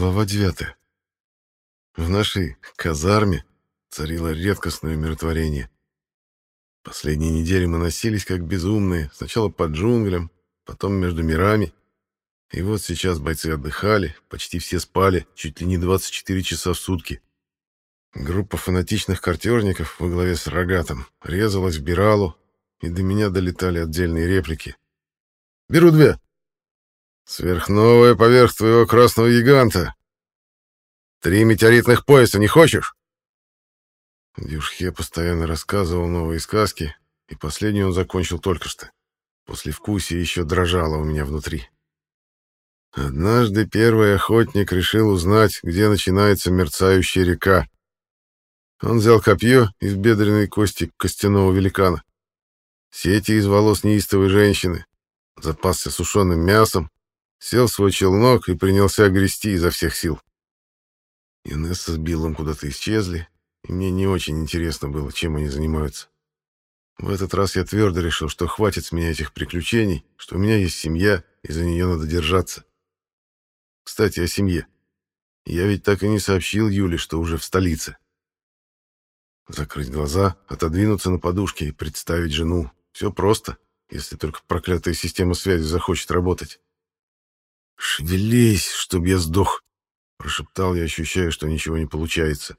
Глава 9. В нашей казарме царило редкостное умиротворение. Последние недели мы носились как безумные, сначала по джунглям, потом между мирами. И вот сейчас бойцы отдыхали, почти все спали, чуть ли не 24 часа в сутки. Группа фанатичных картежников во главе с Рогатом резалась в Биралу, и до меня долетали отдельные реплики. «Беру две!» Сверхновая поверх твоего красного гиганта. Три метеоритных пояса не хочешь? Дюшхе постоянно рассказывал новые сказки, и последний он закончил только что. После вкусия еще дрожало у меня внутри. Однажды первый охотник решил узнать, где начинается мерцающая река. Он взял копье из бедренной кости костяного великана, сети из волос неистовой женщины, запасся сушеным мясом, сел в свой челнок и принялся грести изо всех сил. Инесса с Биллом куда-то исчезли, и мне не очень интересно было, чем они занимаются. В этот раз я твердо решил, что хватит с меня этих приключений, что у меня есть семья, и за нее надо держаться. Кстати, о семье. Я ведь так и не сообщил Юле, что уже в столице. Закрыть глаза, отодвинуться на подушке и представить жену. Все просто, если только проклятая система связи захочет работать. «Шевелись, чтоб я сдох!» — прошептал я, ощущая, что ничего не получается.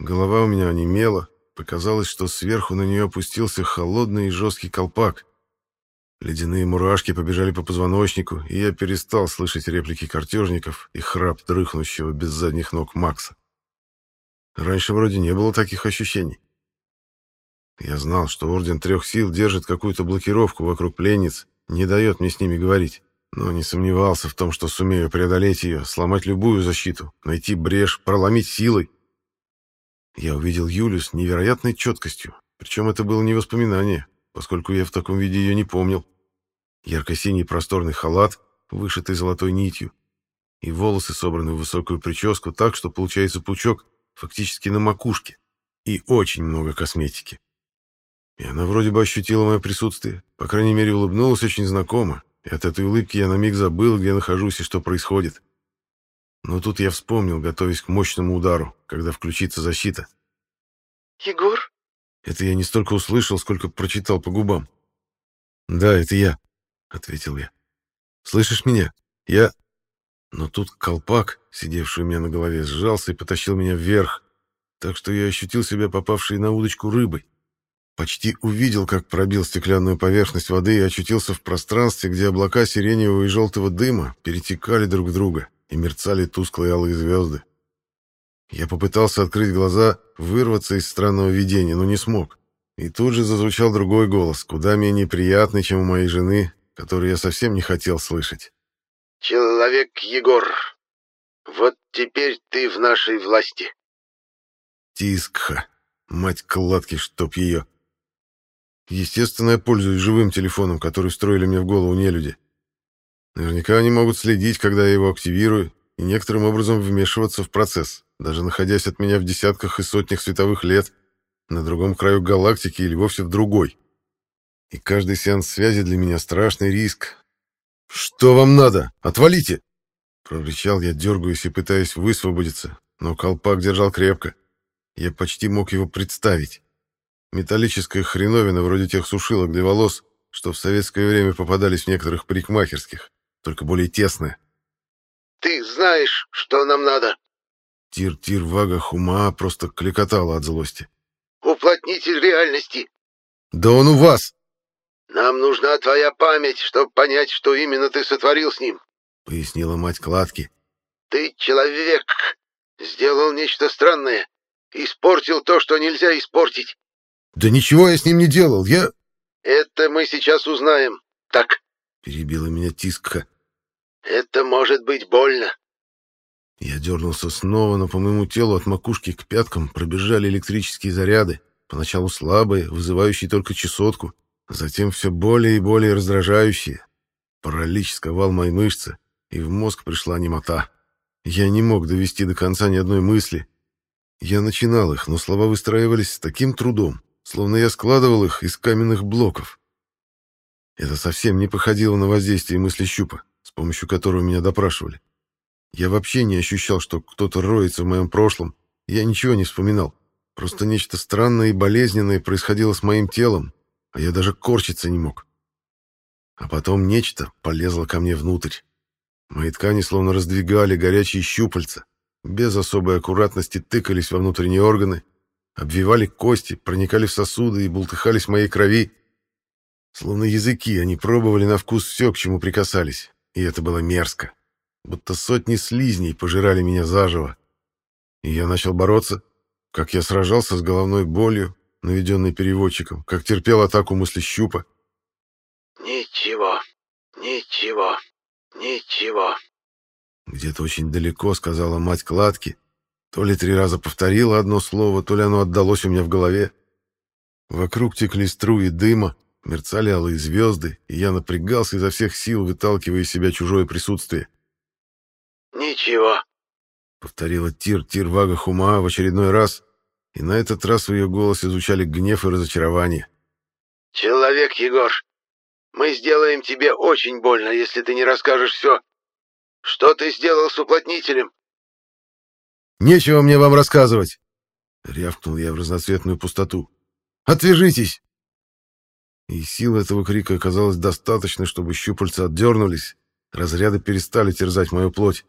Голова у меня онемела, показалось, что сверху на нее опустился холодный и жесткий колпак. Ледяные мурашки побежали по позвоночнику, и я перестал слышать реплики картежников и храп дрыхнущего без задних ног Макса. Раньше вроде не было таких ощущений. Я знал, что Орден Трех Сил держит какую-то блокировку вокруг пленниц, не дает мне с ними говорить но не сомневался в том, что сумею преодолеть ее, сломать любую защиту, найти брешь, проломить силой. Я увидел Юлю с невероятной четкостью, причем это было не воспоминание, поскольку я в таком виде ее не помнил. Ярко-синий просторный халат, вышитый золотой нитью, и волосы собраны в высокую прическу так, что получается пучок фактически на макушке, и очень много косметики. И она вроде бы ощутила мое присутствие, по крайней мере улыбнулась очень знакомо, и от этой улыбки я на миг забыл, где нахожусь и что происходит. Но тут я вспомнил, готовясь к мощному удару, когда включится защита. «Егор?» Это я не столько услышал, сколько прочитал по губам. «Да, это я», — ответил я. «Слышишь меня? Я...» Но тут колпак, сидевший у меня на голове, сжался и потащил меня вверх, так что я ощутил себя попавшей на удочку рыбой. Почти увидел, как пробил стеклянную поверхность воды и очутился в пространстве, где облака сиреневого и желтого дыма перетекали друг в друга и мерцали тусклые алые звезды. Я попытался открыть глаза, вырваться из странного видения, но не смог. И тут же зазвучал другой голос, куда менее приятный, чем у моей жены, который я совсем не хотел слышать. «Человек Егор, вот теперь ты в нашей власти». Тискха, мать кладки, чтоб ее. Естественно, я пользуюсь живым телефоном, который встроили мне в голову нелюди. Наверняка они могут следить, когда я его активирую, и некоторым образом вмешиваться в процесс, даже находясь от меня в десятках и сотнях световых лет, на другом краю галактики или вовсе в другой. И каждый сеанс связи для меня страшный риск. «Что вам надо? Отвалите!» Прорычал я, дергаясь и пытаясь высвободиться, но колпак держал крепко. Я почти мог его представить. Металлическая хреновина вроде тех сушилок для волос, что в советское время попадались в некоторых парикмахерских, только более тесная. «Ты знаешь, что нам надо?» Тир-тир Вага Хума просто кликотала от злости. «Уплотнитель реальности». «Да он у вас!» «Нам нужна твоя память, чтобы понять, что именно ты сотворил с ним», — пояснила мать Кладки. «Ты человек, сделал нечто странное, испортил то, что нельзя испортить. Да ничего я с ним не делал, я... Это мы сейчас узнаем. Так. Перебила меня Тискха. Это может быть больно. Я дернулся снова, но по моему телу от макушки к пяткам пробежали электрические заряды, поначалу слабые, вызывающие только чесотку, затем все более и более раздражающие. Паралич сковал мои мышцы, и в мозг пришла немота. Я не мог довести до конца ни одной мысли. Я начинал их, но слова выстраивались с таким трудом, словно я складывал их из каменных блоков. Это совсем не походило на воздействие мысли щупа, с помощью которого меня допрашивали. Я вообще не ощущал, что кто-то роется в моем прошлом. Я ничего не вспоминал. Просто нечто странное и болезненное происходило с моим телом, а я даже корчиться не мог. А потом нечто полезло ко мне внутрь. Мои ткани словно раздвигали горячие щупальца, без особой аккуратности тыкались во внутренние органы, обвивали кости, проникали в сосуды и бултыхались в моей крови. Словно языки, они пробовали на вкус все, к чему прикасались, и это было мерзко. Будто сотни слизней пожирали меня заживо. И я начал бороться, как я сражался с головной болью, наведенной переводчиком, как терпел атаку мысли щупа. «Ничего, ничего, ничего». Где-то очень далеко сказала мать кладки. То ли три раза повторила одно слово, то ли оно отдалось у меня в голове. Вокруг текли струи дыма, мерцали алые звезды, и я напрягался изо всех сил, выталкивая из себя чужое присутствие. «Ничего», — повторила Тир Тир Вага Хума в очередной раз, и на этот раз в ее голосе звучали гнев и разочарование. «Человек, Егор, мы сделаем тебе очень больно, если ты не расскажешь все. Что ты сделал с уплотнителем?» «Нечего мне вам рассказывать!» — рявкнул я в разноцветную пустоту. «Отвяжитесь!» И сил этого крика оказалось достаточно, чтобы щупальца отдернулись, разряды перестали терзать мою плоть.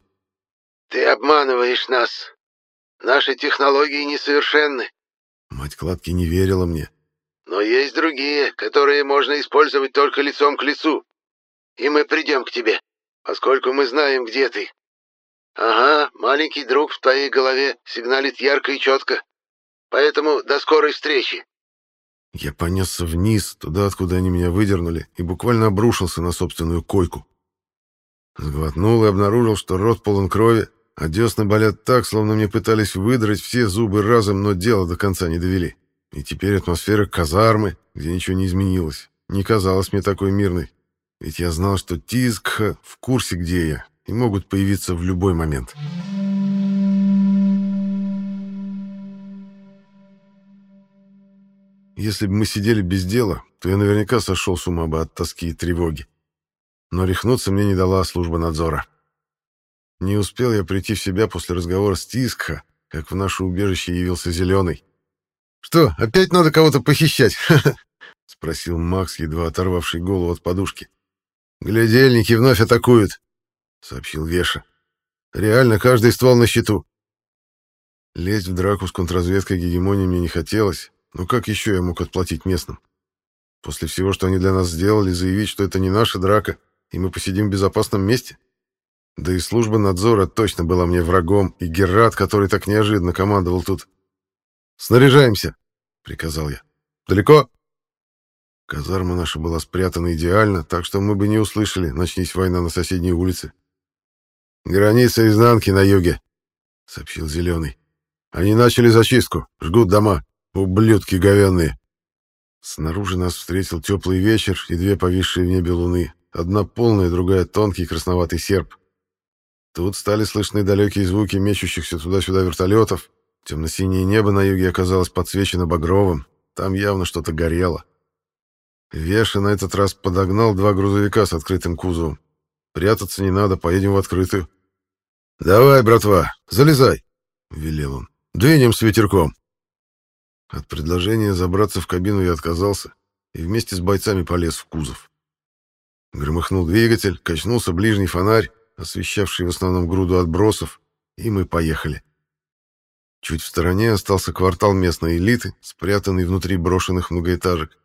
«Ты обманываешь нас. Наши технологии несовершенны». Мать кладки не верила мне. «Но есть другие, которые можно использовать только лицом к лицу. И мы придем к тебе, поскольку мы знаем, где ты. Ага, маленький друг в твоей голове сигналит ярко и четко. Поэтому до скорой встречи». Я понесся вниз, туда, откуда они меня выдернули, и буквально обрушился на собственную койку. Сглотнул и обнаружил, что рот полон крови, а десны болят так, словно мне пытались выдрать все зубы разом, но дело до конца не довели. И теперь атмосфера казармы, где ничего не изменилось, не казалась мне такой мирной. Ведь я знал, что Тизкха в курсе, где я, и могут появиться в любой момент. Если бы мы сидели без дела, то я наверняка сошел с ума бы от тоски и тревоги. Но рехнуться мне не дала служба надзора. Не успел я прийти в себя после разговора с Тискха, как в наше убежище явился Зеленый. «Что, опять надо кого-то похищать?» — спросил Макс, едва оторвавший голову от подушки. «Глядельники вновь атакуют», — сообщил Веша. «Реально, каждый ствол на счету». Лезть в драку с контрразведкой гегемонии мне не хотелось, но как еще я мог отплатить местным? После всего, что они для нас сделали, заявить, что это не наша драка, и мы посидим в безопасном месте? Да и служба надзора точно была мне врагом, и Герат, который так неожиданно командовал тут. «Снаряжаемся!» — приказал я. «Далеко?» Казарма наша была спрятана идеально, так что мы бы не услышали, начнись война на соседней улице. «Граница изнанки на юге», — сообщил Зеленый. «Они начали зачистку, жгут дома. Ублюдки говенные!» Снаружи нас встретил теплый вечер и две повисшие в небе луны. Одна полная, другая тонкий красноватый серп. Тут стали слышны далекие звуки мечущихся туда-сюда вертолетов. Темно-синее небо на юге оказалось подсвечено багровым. Там явно что-то горело. Веша на этот раз подогнал два грузовика с открытым кузовом. Прятаться не надо, поедем в открытую. «Давай, братва, залезай!» — велел он. «Двинем с ветерком!» От предложения забраться в кабину я отказался и вместе с бойцами полез в кузов. Громыхнул двигатель, качнулся ближний фонарь, освещавший в основном груду отбросов, и мы поехали. Чуть в стороне остался квартал местной элиты, спрятанный внутри брошенных многоэтажек.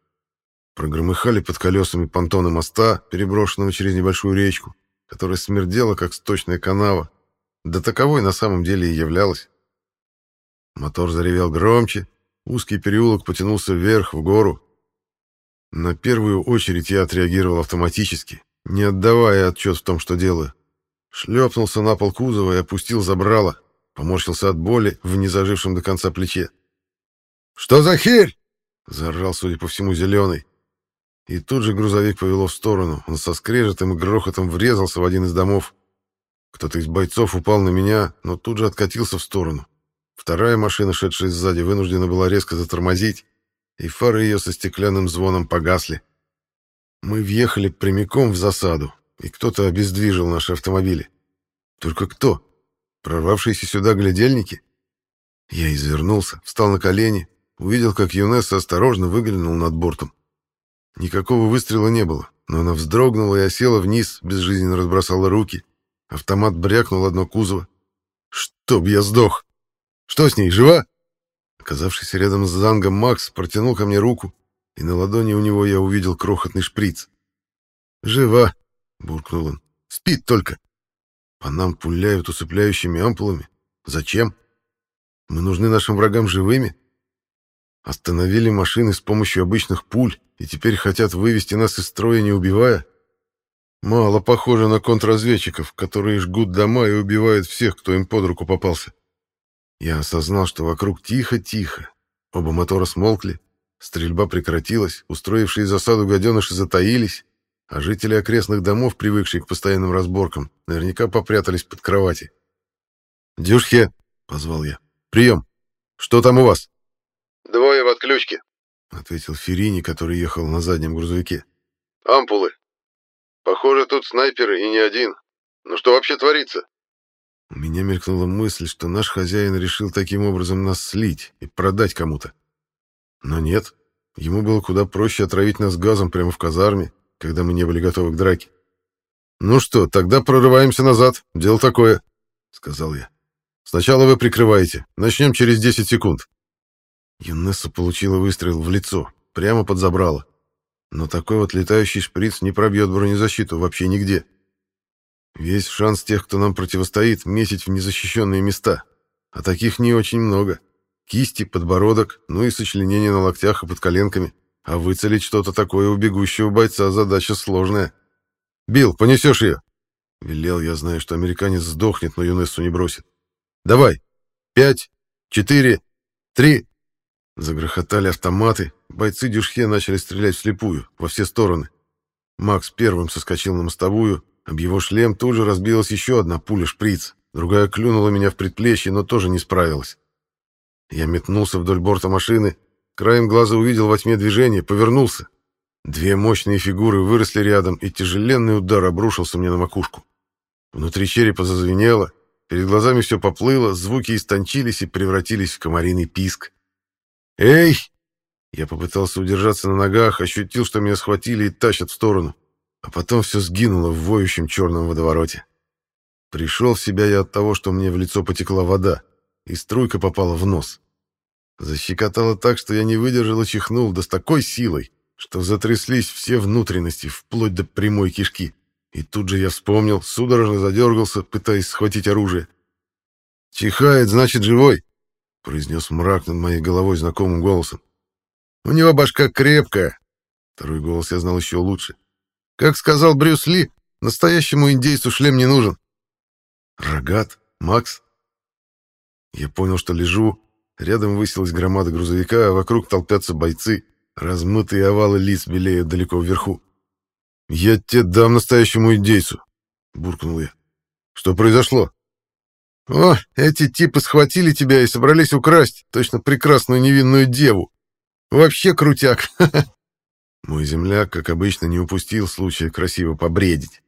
Прогромыхали под колесами понтоны моста, переброшенного через небольшую речку, которая смердела, как сточная канава, да таковой на самом деле и являлась. Мотор заревел громче, узкий переулок потянулся вверх, в гору. На первую очередь я отреагировал автоматически, не отдавая отчет в том, что делаю. Шлепнулся на пол кузова и опустил забрало. Поморщился от боли в незажившем до конца плече. «Что за херь?» — заорал, судя по всему, зеленый. И тут же грузовик повело в сторону. Он со скрежетом и грохотом врезался в один из домов. Кто-то из бойцов упал на меня, но тут же откатился в сторону. Вторая машина, шедшая сзади, вынуждена была резко затормозить, и фары ее со стеклянным звоном погасли. Мы въехали прямиком в засаду, и кто-то обездвижил наши автомобили. Только кто? Прорвавшиеся сюда глядельники? Я извернулся, встал на колени, увидел, как Юнесса осторожно выглянул над бортом. Никакого выстрела не было, но она вздрогнула и осела вниз, безжизненно разбросала руки. Автомат брякнул одно кузово. «Чтоб я сдох! Что с ней, жива?» Оказавшийся рядом с Зангом Макс протянул ко мне руку, и на ладони у него я увидел крохотный шприц. «Жива!» — буркнул он. «Спит только!» По нам пуляют усыпляющими ампулами. Зачем? Мы нужны нашим врагам живыми? Остановили машины с помощью обычных пуль и теперь хотят вывести нас из строя, не убивая? Мало похоже на контрразведчиков, которые жгут дома и убивают всех, кто им под руку попался. Я осознал, что вокруг тихо-тихо. Оба мотора смолкли, стрельба прекратилась, устроившие засаду гаденыши затаились, а жители окрестных домов, привыкшие к постоянным разборкам, наверняка попрятались под кровати. «Дюшхе!» — позвал я. «Прием! Что там у вас?» «Двое в отключке», — ответил Ферини, который ехал на заднем грузовике. «Ампулы. Похоже, тут снайперы и не один. Ну что вообще творится?» У меня мелькнула мысль, что наш хозяин решил таким образом нас слить и продать кому-то. Но нет, ему было куда проще отравить нас газом прямо в казарме, когда мы не были готовы к драке. «Ну что, тогда прорываемся назад. Дело такое», — сказал я. «Сначала вы прикрываете. Начнем через 10 секунд». Юнесса получила выстрел в лицо, прямо под забрало. Но такой вот летающий шприц не пробьет бронезащиту вообще нигде. Весь шанс тех, кто нам противостоит, месить в незащищенные места. А таких не очень много. Кисти, подбородок, ну и сочленения на локтях и под коленками. А выцелить что-то такое у бегущего бойца задача сложная. «Билл, понесешь ее?» Велел я, зная, что американец сдохнет, но Юнессу не бросит. «Давай! Пять, четыре, три!» Загрохотали автоматы. Бойцы Дюшхе начали стрелять вслепую, во все стороны. Макс первым соскочил на мостовую. Об его шлем тут же разбилась еще одна пуля-шприц. Другая клюнула меня в предплечье, но тоже не справилась. Я метнулся вдоль борта машины, Краем глаза увидел во тьме движение, повернулся. Две мощные фигуры выросли рядом, и тяжеленный удар обрушился мне на макушку. Внутри черепа зазвенело, перед глазами все поплыло, звуки истончились и превратились в комариный писк. «Эй!» Я попытался удержаться на ногах, ощутил, что меня схватили и тащат в сторону. А потом все сгинуло в воющем черном водовороте. Пришел в себя я от того, что мне в лицо потекла вода, и струйка попала в нос. Защекотало так, что я не выдержал и чихнул, да с такой силой, что затряслись все внутренности, вплоть до прямой кишки. И тут же я вспомнил, судорожно задергался, пытаясь схватить оружие. «Чихает, значит, живой!» — произнес мрак над моей головой знакомым голосом. «У него башка крепкая!» Второй голос я знал еще лучше. «Как сказал Брюс Ли, настоящему индейцу шлем не нужен». «Рогат? Макс?» Я понял, что лежу, Рядом высилась громада грузовика, а вокруг толпятся бойцы. Размытые овалы лиц белеют далеко вверху. «Я тебе дам настоящему индейцу!» — буркнул я. «Что произошло?» «О, эти типы схватили тебя и собрались украсть, точно прекрасную невинную деву. Вообще крутяк!» Мой земляк, как обычно, не упустил случая красиво побредить.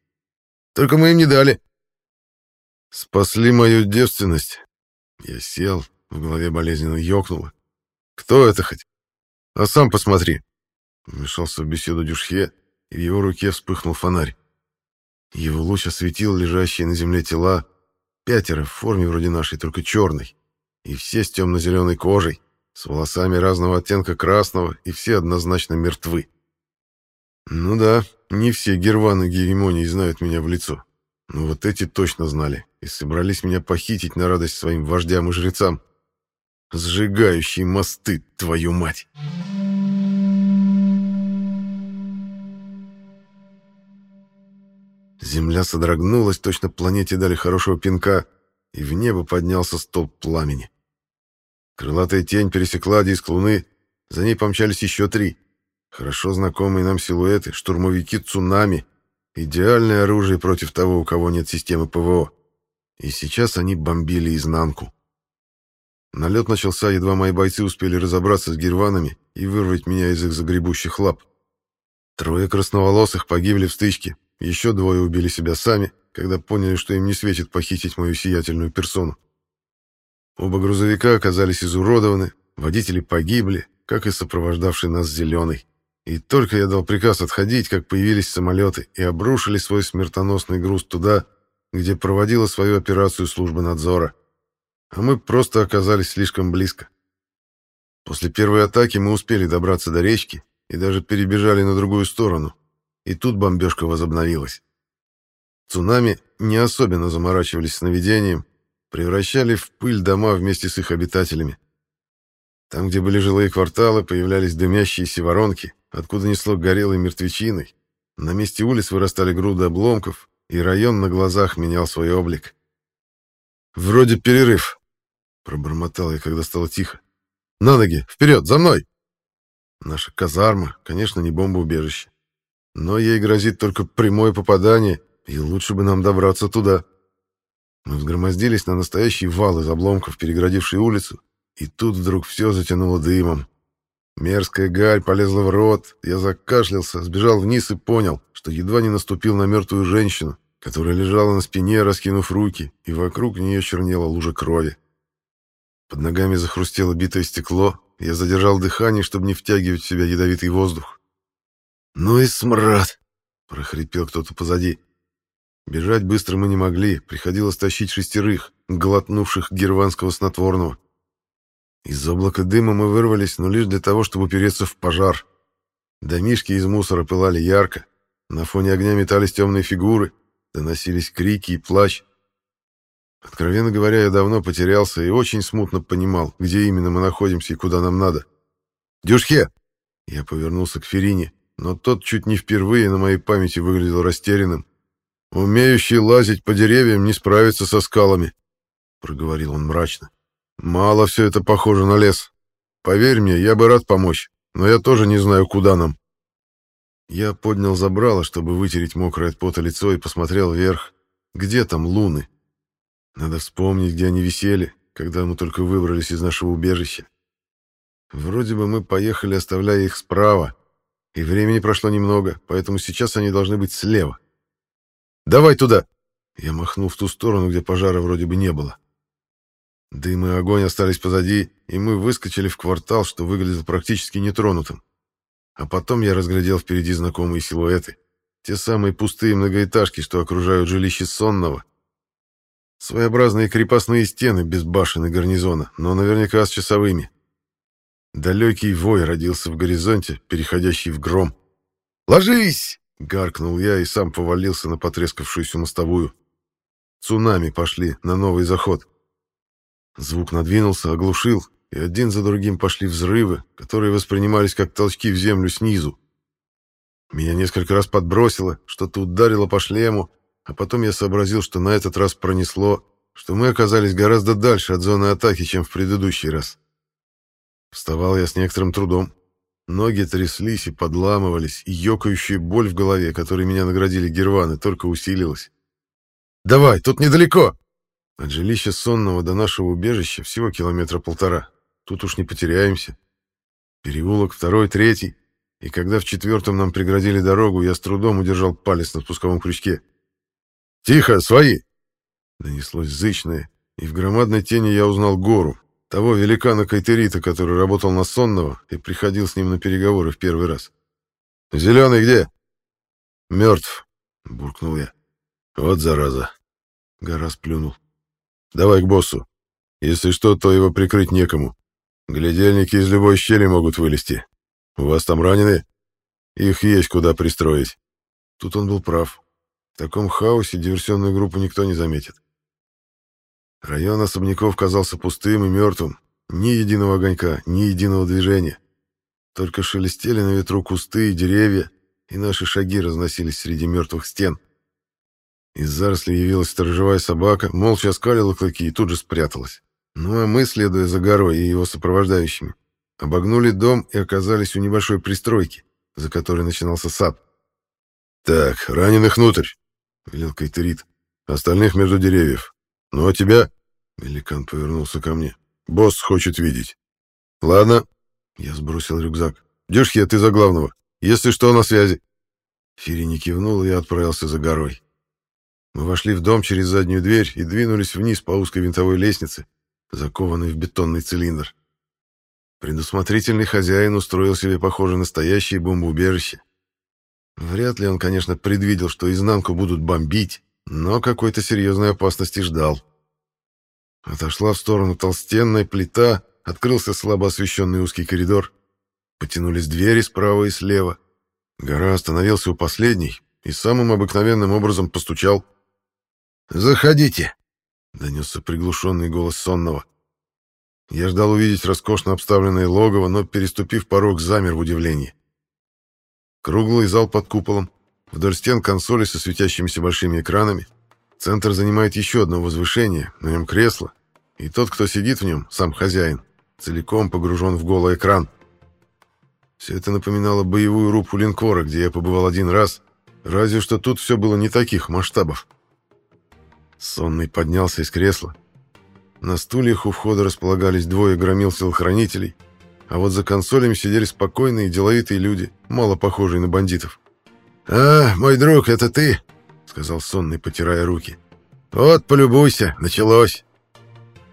Только мы им не дали. Спасли мою девственность. Я сел, в голове болезненно ёкнуло. «Кто это хоть? А сам посмотри!» Вмешался в беседу Дюшхе, и в его руке вспыхнул фонарь. Его луч осветил лежащие на земле тела, пятеро в форме вроде нашей, только черной, и все с темно-зеленой кожей, с волосами разного оттенка красного, и все однозначно мертвы. Ну да, не все герваны гегемонии знают меня в лицо, но вот эти точно знали и собрались меня похитить на радость своим вождям и жрецам. Сжигающие мосты, твою мать! Земля содрогнулась, точно планете дали хорошего пинка, и в небо поднялся столб пламени. Крылатая тень пересекла диск луны, за ней помчались еще три. Хорошо знакомые нам силуэты, штурмовики цунами. Идеальное оружие против того, у кого нет системы ПВО. И сейчас они бомбили изнанку. Налет начался, едва мои бойцы успели разобраться с гирванами и вырвать меня из их загребущих лап. Трое красноволосых погибли в стычке, еще двое убили себя сами, когда поняли, что им не светит похитить мою сиятельную персону. Оба грузовика оказались изуродованы, водители погибли, как и сопровождавший нас зеленый. И только я дал приказ отходить, как появились самолеты и обрушили свой смертоносный груз туда, где проводила свою операцию служба надзора. А мы просто оказались слишком близко. После первой атаки мы успели добраться до речки и даже перебежали на другую сторону. И тут бомбежка возобновилась. Цунами не особенно заморачивались сновидением, превращали в пыль дома вместе с их обитателями. Там, где были жилые кварталы, появлялись дымящиеся воронки, откуда несло горелой мертвечиной. На месте улиц вырастали груды обломков, и район на глазах менял свой облик. «Вроде перерыв», — пробормотал я, когда стало тихо. «На ноги! Вперед! За мной!» Наша казарма, конечно, не бомбоубежище. Но ей грозит только прямое попадание, и лучше бы нам добраться туда. Мы взгромоздились на настоящий вал из обломков, переградивший улицу, и тут вдруг все затянуло дымом. Мерзкая гарь полезла в рот, я закашлялся, сбежал вниз и понял, что едва не наступил на мертвую женщину, которая лежала на спине, раскинув руки, и вокруг нее чернела лужа крови. Под ногами захрустело битое стекло, я задержал дыхание, чтобы не втягивать в себя ядовитый воздух. «Ну и смрад!» — прохрипел кто-то позади. Бежать быстро мы не могли, приходилось тащить шестерых, глотнувших герванского снотворного. Из облака дыма мы вырвались, но лишь для того, чтобы упереться в пожар. Домишки из мусора пылали ярко, на фоне огня метались темные фигуры, доносились крики и плач. Откровенно говоря, я давно потерялся и очень смутно понимал, где именно мы находимся и куда нам надо. «Дюшхе!» Я повернулся к Ферине, но тот чуть не впервые на моей памяти выглядел растерянным. «Умеющий лазить по деревьям не справится со скалами», — проговорил он мрачно. «Мало все это похоже на лес. Поверь мне, я бы рад помочь, но я тоже не знаю, куда нам». Я поднял забрало, чтобы вытереть мокрое от пота лицо, и посмотрел вверх. Где там луны? Надо вспомнить, где они висели, когда мы только выбрались из нашего убежища. Вроде бы мы поехали, оставляя их справа, и времени прошло немного, поэтому сейчас они должны быть слева. «Давай туда!» Я махнул в ту сторону, где пожара вроде бы не было. Дым и огонь остались позади, и мы выскочили в квартал, что выглядело практически нетронутым. А потом я разглядел впереди знакомые силуэты. Те самые пустые многоэтажки, что окружают жилище Сонного. Своеобразные крепостные стены без башен и гарнизона, но наверняка с часовыми. Далекий вой родился в горизонте, переходящий в гром. «Ложись!» — гаркнул я и сам повалился на потрескавшуюся мостовую. Цунами пошли на новый заход. Звук надвинулся, оглушил, и один за другим пошли взрывы, которые воспринимались как толчки в землю снизу. Меня несколько раз подбросило, что-то ударило по шлему, а потом я сообразил, что на этот раз пронесло, что мы оказались гораздо дальше от зоны атаки, чем в предыдущий раз. Вставал я с некоторым трудом. Ноги тряслись и подламывались, и ёкающая боль в голове, которой меня наградили герваны, только усилилась. «Давай, тут недалеко!» От жилища сонного до нашего убежища всего километра полтора. Тут уж не потеряемся. Переулок второй, третий. И когда в четвертом нам преградили дорогу, я с трудом удержал палец на спусковом крючке. «Тихо, свои!» Донеслось зычное, и в громадной тени я узнал гору, того великана Кайтерита, который работал на Сонного и приходил с ним на переговоры в первый раз. «Зеленый где?» «Мертв», — буркнул я. «Вот зараза!» — гора сплюнул. «Давай к боссу. Если что, то его прикрыть некому. Глядельники из любой щели могут вылезти. У вас там раненые? Их есть куда пристроить». Тут он был прав. В таком хаосе диверсионную группу никто не заметит. Район особняков казался пустым и мертвым. Ни единого огонька, ни единого движения. Только шелестели на ветру кусты и деревья, и наши шаги разносились среди мертвых стен. Из зарослей явилась сторожевая собака, молча оскалила клыки и тут же спряталась. Ну а мы, следуя за горой и его сопровождающими, обогнули дом и оказались у небольшой пристройки, за которой начинался сад. «Так, раненых внутрь!» — велел Кайтерит. «Остальных между деревьев. «Ну а тебя?» — великан повернулся ко мне. «Босс хочет видеть». «Ладно». Я сбросил рюкзак. «Дюшхе, ты за главного. Если что, на связи». Фири не кивнул, и я отправился за горой. Мы вошли в дом через заднюю дверь и двинулись вниз по узкой винтовой лестнице, закованной в бетонный цилиндр. Предусмотрительный хозяин устроил себе, похоже, настоящее бомбоубежище. Вряд ли он, конечно, предвидел, что изнанку будут бомбить, но какой-то серьезной опасности ждал. Отошла в сторону толстенная плита, открылся слабо освещенный узкий коридор. Потянулись двери справа и слева. Гора остановился у последней и самым обыкновенным образом постучал. «Заходите!» — донесся приглушенный голос сонного. Я ждал увидеть роскошно обставленное логово, но, переступив порог, замер в удивлении. Круглый зал под куполом, вдоль стен консоли со светящимися большими экранами. Центр занимает еще одно возвышение, на нем кресло, и тот, кто сидит в нем, сам хозяин, целиком погружен в голый экран. Все это напоминало боевую рубку линкора, где я побывал один раз, разве что тут все было не таких масштабов. Сонный поднялся из кресла. На стульях у входа располагались двое громил телохранителей, а вот за консолями сидели спокойные деловитые люди, мало похожие на бандитов. «А, мой друг, это ты?» — сказал сонный, потирая руки. «Вот, полюбуйся, началось.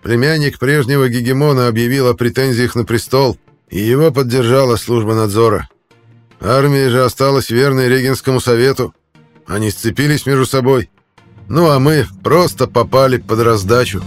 Племянник прежнего гегемона объявил о претензиях на престол, и его поддержала служба надзора. Армия же осталась верной Регенскому совету. Они сцепились между собой. Ну а мы просто попали под раздачу».